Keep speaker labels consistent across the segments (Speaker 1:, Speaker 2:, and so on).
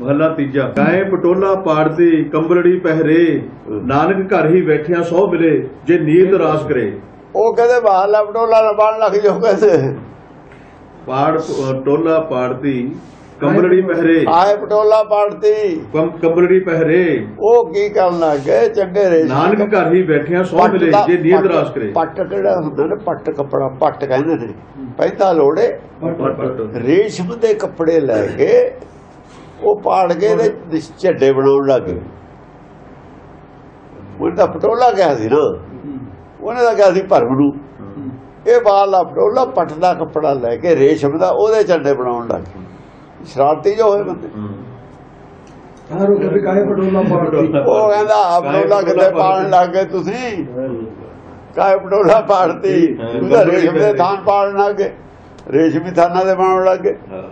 Speaker 1: ਮਹੱਲਾ ਤੀਜਾ। ਗਾਏ ਪਟੋਲਾ ਪਾੜਦੀ ਕੰਬਲੜੀ ਪਹਿਰੇ। ਨਾਨਕ ਘਰ ਹੀ ਬੈਠਿਆਂ ਸੋ ਮਿਲੇ ਜੇ ਨੀਤ ਰਾਸ ਕਰੇ।
Speaker 2: ਉਹ ਕਹਿੰਦੇ ਬਾਹਰ ਲੈਪਟੋਲਾ ਨਾ ਬਣ ਲੱਗ ਜੋ ਕਹਿੰਦੇ।
Speaker 1: ਪਾੜ ਟੋਲਾ ਪਾੜਦੀ ਕੰਬਲੜੀ ਪਹਿਰੇ।
Speaker 2: ਆਏ ਪਟੋਲਾ ਪਾੜਤੀ।
Speaker 1: ਕੰ- ਕੰਬਲੜੀ ਪਹਿਰੇ।
Speaker 2: ਉਹ ਕੀ ਕਰਨ ਲੱਗੇ ਚੰਗੇ ਰੇਸ਼
Speaker 1: ਨਾਨਕ ਘਰ ਹੀ ਬੈਠਿਆਂ ਸੋ ਮਿਲੇ ਜੇ ਨੀਤ
Speaker 2: ਪੱਟ-
Speaker 1: ਰਾਸ ਕਰੇ।
Speaker 2: ਪੱਟ ਕਿਹੜਾ ਹੁੰਦਾ ਨਾ? ਪੱਟ ਕੱਪੜਾ ਪੱਟ ਕਹਿੰਦੇ ਨੇ। ਪੈਂਦਾ ਲੋੜੇ। ਰੇਸ਼ਮ ਦੇ ਕੱਪੜੇ ਲੈ ਕੇ ਉਹ ਪਾੜ ਕੇ ਤੇ ਝੱਡੇ ਬਣਾਉਣ ਲੱਗੇ ਉਹਨੇ ਤਾਂ ਪਟੋਲਾ ਕਿਹਾ ਸੀ ਨਾ। ਉਹਨੇ ਤਾਂ ਕਿਹਾ ਸੀ ਭਰਮ ਨੂੰ। ਇਹ ਬਾਹਰਲਾ ਪਟੋਲਾ ਪੱਟ ਦਾ ਕੱਪੜਾ ਲੈ ਕੇ ਰੇਸ਼ਮ ਦਾ ਉਹਦੇ ਝੱਡੇ ਬਣਾਉਣ ਲੱਗੇ ਸ਼ਰਾਰਤੀ ਜੋ ਹੋਏ ਬੰਦੇ। ਉਹ ਕਹਿੰਦਾ ਆ ਪਟੋਲਾ ਕਿਤੇ ਪਾਣ ਲੱਗ ਗਏ ਤੁਸੀਂ? ਕਾਏ ਪਟੋਲਾ ਪਾੜਤੀ?
Speaker 1: ਕੰਬਲੀ
Speaker 2: ਰੇਸ਼ਮ ਦੇ। ਥਾਨ ਪਾੜਨ ਲੱਗ ਗਏ। ਰੇਸ਼ਮੀ ਥਾਨਾਂ ਦੇ ਬਣਾਉਣ ਲੱਗ ਗਏ।
Speaker 1: ਹਾਂ।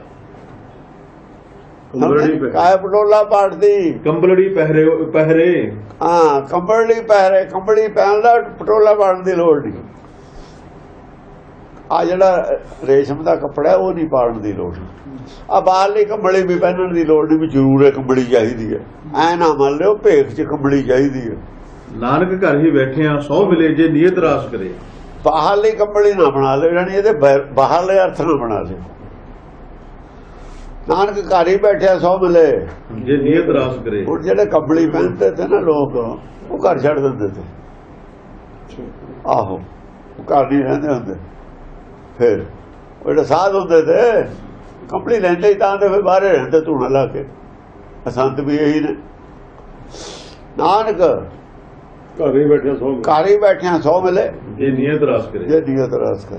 Speaker 1: ਕੰਬਲੜੀ ਪਹਿਰੇ
Speaker 2: ਕਾਏ ਪਟੋਲਾ ਪਾੜਤੀ
Speaker 1: ਕੰਬਲੜੀ ਪਹਿਰੇ ਪਹਿਰੇ।
Speaker 2: ਹਾਂ ਕੰਬਲੀ ਪਹਿਰੇ ਕੰਬਲੀ ਪਹਿਨ ਦਾ ਪਟੋਲਾ ਪਾੜਨ ਦੀ ਲੋੜ ਨਹੀਂ। ਆ ਜਿਹੜਾ ਰੇਸ਼ਮ ਦਾ ਕੱਪੜਾ ਉਹ ਨਹੀਂ ਪਾੜਨ ਦੀ ਲੋੜ। ਆ ਬਾਹਰਲੀ ਕੰਬਲੀ ਵੀ ਪਹਿਨਣ ਦੀ ਲੋੜ ਨਹੀਂ ਵੀ ਜ਼ਰੂਰ ਹੈ ਕੰਬਲੀ ਚਾਹੀਦੀ ਹੈ। ਐ ਨਾ ਮੰਨ ਲਿਓ ਭੇਖ 'ਚ ਕੰਬਲੀ ਚਾਹੀਦੀ ਹੈ।
Speaker 1: ਨਾਨਕ ਘਰ ਹੀ ਬੈਠਿਆਂ ਸੋ ਮਿਲੇ ਜੇ ਨੀਤ ਰਾਸ ਕਰੇ।
Speaker 2: ਬਾਹਰਲੀ ਕੰਬਲੀ ਨਾ ਬਣਾ ਲਿਓ ਯਾਨੀ ਇਹਦੇ ਬਾਹਰਲੇ ਅਰਥ ਨਾ ਬਣਾ ਲਿਓ। ਨਾਨਕ ਘਰ ਹੀ ਬੈਠਿਆ ਸੋ ਮਿਲੇ
Speaker 1: ਜੇ ਨੀਤ ਰਾਸ ਕਰੇ।
Speaker 2: ਹੁਣ ਜਿਹੜੇ ਕੰਬਲੀ ਪਹਿਨਦੇ ਤੇ ਨਾ ਲੋਕ ਉਹ ਘਰ ਛੱਡ ਦਿੰਦੇ ਤੇ। ਆਹੋ ਘਰ ਨਹੀਂ ਰਹਿੰਦੇ ਹੁੰਦੇ। ਫਿਰ ਉਹ ਜਿਹੜੇ ਸਾਧ ਹੁੰਦੇ ਤੇ ਕੰਬਲੀ ਲੈਂਦੇ ਹੀ ਤਾਂ ਤੇ ਫਿਰ ਬਾਹਰੇ ਰਹਿੰਦੇ ਧੂਣਾ ਲਾ ਕੇ। ਅਸੰਤ ਵੀ ਇਹੀ ਨੇ। ਨਾਨਕ
Speaker 3: ਘਰੇ ਬੈਠੇ ਸੋ
Speaker 2: ਘਰ ਹੀ ਬੈਠਿਆ ਸੋ ਮਿਲੇ
Speaker 1: ਜੇ ਨੀਤ ਰਾਸ ਕਰੇ।
Speaker 2: ਜੇ ਨੀਅਤ ਰਸ ਕਰ।